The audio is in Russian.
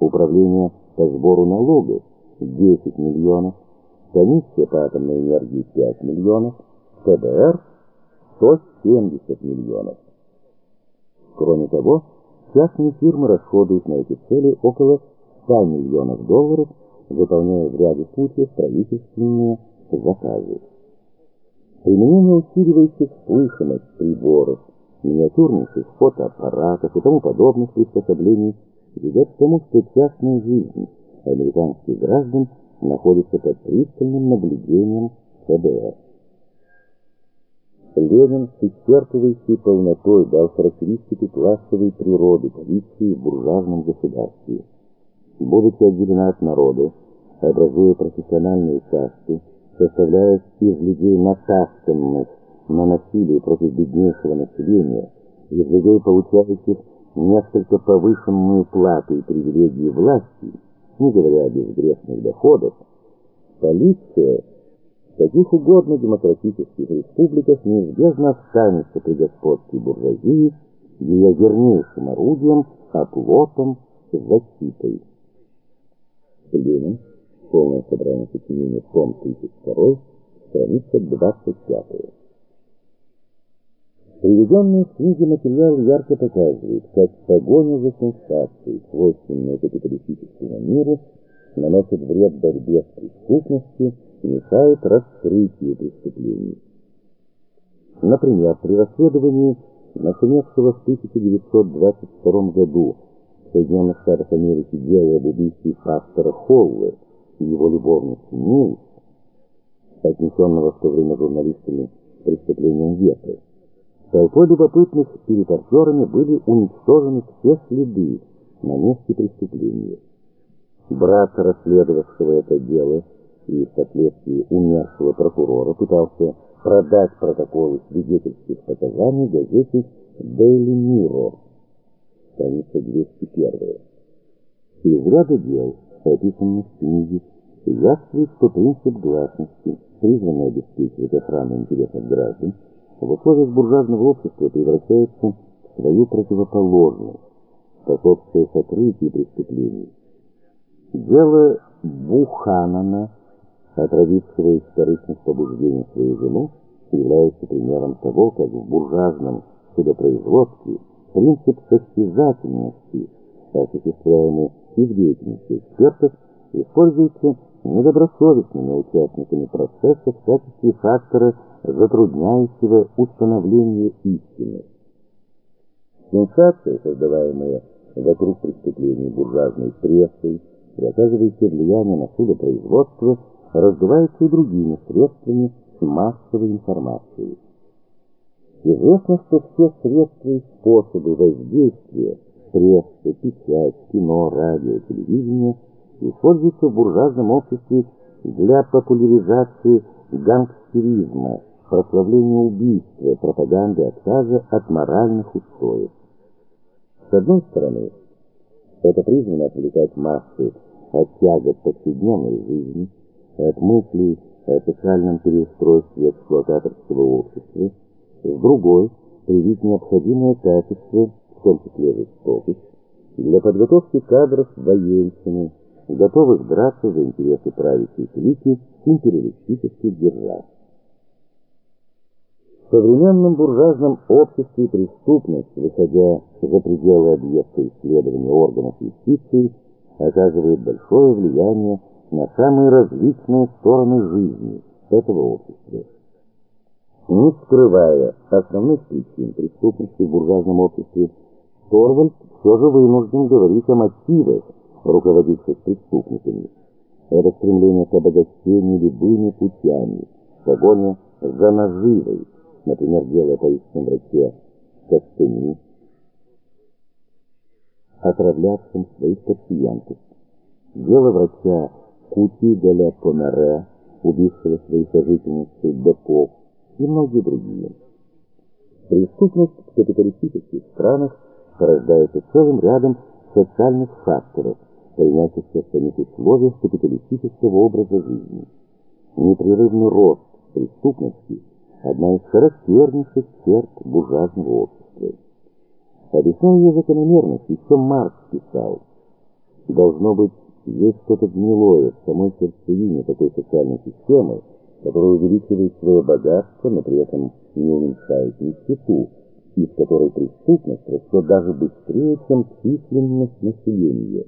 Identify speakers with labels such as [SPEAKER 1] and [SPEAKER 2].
[SPEAKER 1] Управление по сбору налогов 10 миллионов, комиссия по атомной энергии 5 миллионов, ФБР 170 миллионов. Кроме того, частные фирмы расходуют на эти цели около 100 миллионов долларов, выполняя в ряде случаев правительственные заказы. Применение усиливающих слышимость приборов, миниатюрнейших фотоаппаратов и тому подобных приспособлений ведет к тому, что частная жизнь американских граждан находится под пристальным наблюдением ФБР. Ленин с исчерпывающей полнотой дал характеристики классовой природы полиции в буржуазном государстве. Будучи отделена от народа, образуя профессиональные касты, составляясь из людей натасканных на насилие против беднейшего населения, из людей, получающих несколько повышенную плату и привилегии власти, не говоря о безгрешных доходах, полиция в каких угодно демократических республиках неизбежно останется при господстве буржуазии ее вернейшим орудием, оплотом, защитой. Ленин Полное собрание сочинений, том 32, страница 25. Приведенный в книге материал ярко показывает, как погоня за сенсацией, свойственная капиталистическому миру, наносит вред борьбе с преступностью и мешает раскрытию преступлений. Например, при расследовании нашумевшего в 1922 году в Соединенных Штатах Америки дела об убийстве фактора Холла и его любовницы Милс, отнесенного в то время журналистами преступлением века, толпой любопытных и репортерами были уничтожены все следы на месте преступления. Брат расследовавшего это дело и впоследствии умершего прокурора пытался продать протоколы свидетельских показаний газете Daily Mirror, страница 201. Из ряда дел описанных в книге, явствует, что принцип гласности, призванный обеспечивать охрану интересов граждан, в условиях буржуазного общества превращается в свою противоположность, способствуя сокрытию преступлений. Дело Буханана, отравившего из корыстных побуждений свою жену, является примером того, как в буржуазном судопроизводстве принцип состязательности, осуществляемый и в деятельности экспертов используется недобросовестными участниками процесса в качестве фактора, затрудняющего установление истины. Сенсация, создаваемая вокруг преступлений буржуазной прессой и оказывающая влияние на судопроизводство, раздувается и другими средствами массовой информации. Известно, что все средства и способы воздействия пресса, печать, кино, радио, телевидение используются в буржуазном обществе для популяризации гангстеризма, прославления убийства, пропаганды отказа от моральных устоев. С одной стороны, это призвано отвлекать массы от тягот повседневной жизни, от мыслей о социальном переустройстве эксплуататорского общества, с другой – привить необходимое качество в том числе жестокость, для подготовки кадров военщины, готовых драться за интересы правящей клики империалистических держав. В современном буржуазном обществе преступность, выходя за пределы объекта исследования органов юстиции, оказывает большое влияние на самые различные стороны жизни этого общества. Не скрывая основных причин преступности в буржуазном обществе, Торвальд все же вынужден говорить о мотивах, руководивших преступниками. Это стремление к обогащению любыми путями, погоня за наживой, например, дело о поистине враче Кастени, отравлявшим своих пациентов. Дело врача Кути Деля Помере, убившего свою сожительницу Беков, и многие другие. Преступность в капиталистических странах порождается целым рядом социальных факторов, приносящихся в самих условиях капиталистического образа жизни. Непрерывный рост преступности – одна из характернейших черт буржуазного общества. Объясняя ее закономерность, еще Маркс писал, Должно быть, есть что-то гнилое в самой сердцевине такой социальной системы, которая увеличивает свое богатство, но при этом не уменьшает нищету, и в которой преступность растет даже быстрее, чем численность населения.